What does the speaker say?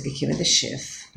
became the chef